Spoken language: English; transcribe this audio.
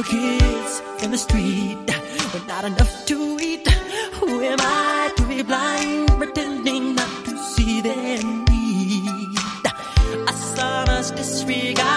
I kids in the street with not enough to eat. Who am I to be blind, pretending not to see their need? A son's disregard,